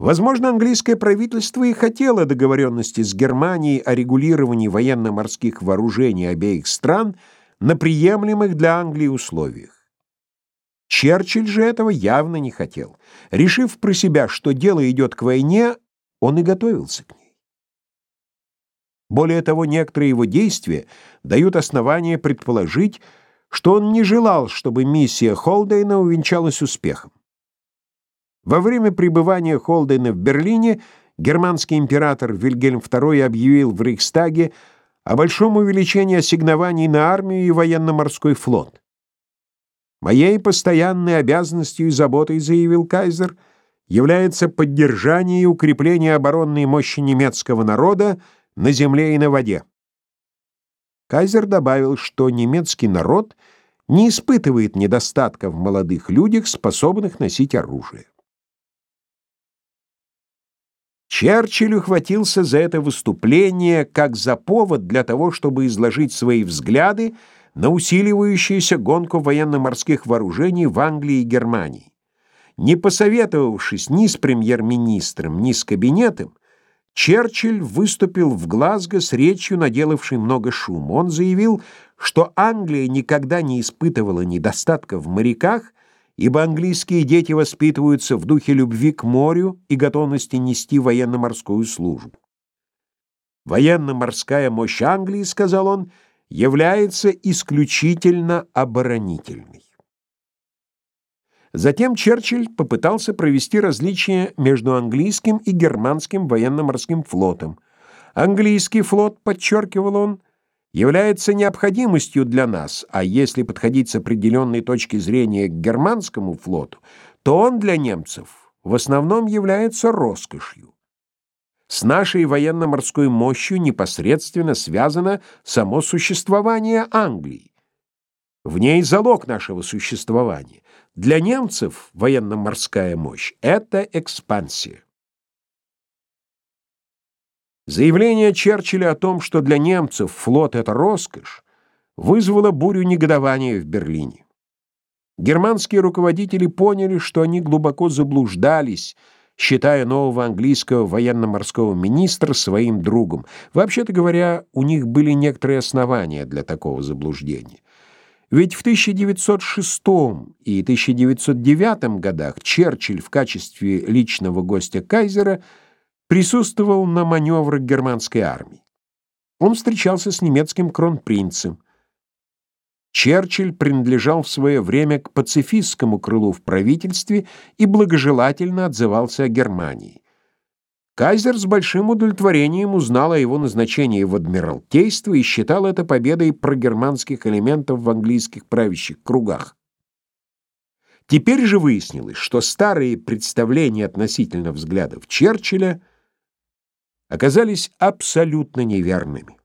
Возможно, английское правительство и хотело договоренности с Германией о регулировании военно-морских вооружений обеих стран на приемлемых для Англии условиях. Черчилль же этого явно не хотел. Решив про себя, что дело идет к войне, он и готовился к ней. Более того, некоторые его действия дают основание предположить, что он не желал, чтобы миссия Холдейна увенчалась успехом. Во время пребывания Холдейна в Берлине германский император Вильгельм II объявил в Рейхстаге о большом увеличении ассигнований на армию и военно-морской флот. «Моей постоянной обязанностью и заботой, — заявил кайзер, — является поддержание и укрепление оборонной мощи немецкого народа на земле и на воде». Кайзер добавил, что немецкий народ не испытывает недостатка в молодых людях, способных носить оружие. Черчилль ухватился за это выступление как за повод для того, чтобы изложить свои взгляды на усиливающуюся гонку военно-морских вооружений в Англии и Германии. Не посоветовавшись ни с премьер-министром, ни с кабинетом, Черчилль выступил в Глазго с речью, наделавшей много шума. Он заявил, что Англия никогда не испытывала недостатка в моряках, ибо английские дети воспитываются в духе любви к морю и готовности нести военно-морскую службу. Военно-морская мощь Англии, сказал он, является исключительно оборонительной. Затем Черчилль попытался провести различия между английским и германским военно-морским флотом. Английский флот, подчеркивал он, является необходимостью для нас, а если подходить с определенной точки зрения к германскому флоту, то он для немцев в основном является роскошью. С нашей военно-морской мощью непосредственно связано само существование Англии. В ней залог нашего существования. Для немцев военно-морская мощь — это экспансия. Заявление Черчилля о том, что для немцев флот — это роскошь, вызвало бурю негодования в Берлине. Германские руководители поняли, что они глубоко заблуждались, считая нового английского военно-морского министра своим другом. Вообще-то говоря, у них были некоторые основания для такого заблуждения. Ведь в 1906 и 1909 годах Черчилль в качестве личного гостя кайзера – присутствовал на маневрах германской армии. Он встречался с немецким кронпринцем. Черчилль принадлежал в свое время к пацифистскому крылу в правительстве и благожелательно отзывался о Германии. Кайзер с большим удовлетворением узнал о его назначении в адмиралтейство и считал это победой прогерманских элементов в английских правящих кругах. Теперь же выяснилось, что старые представления относительно взглядов Черчилля оказались абсолютно неверными.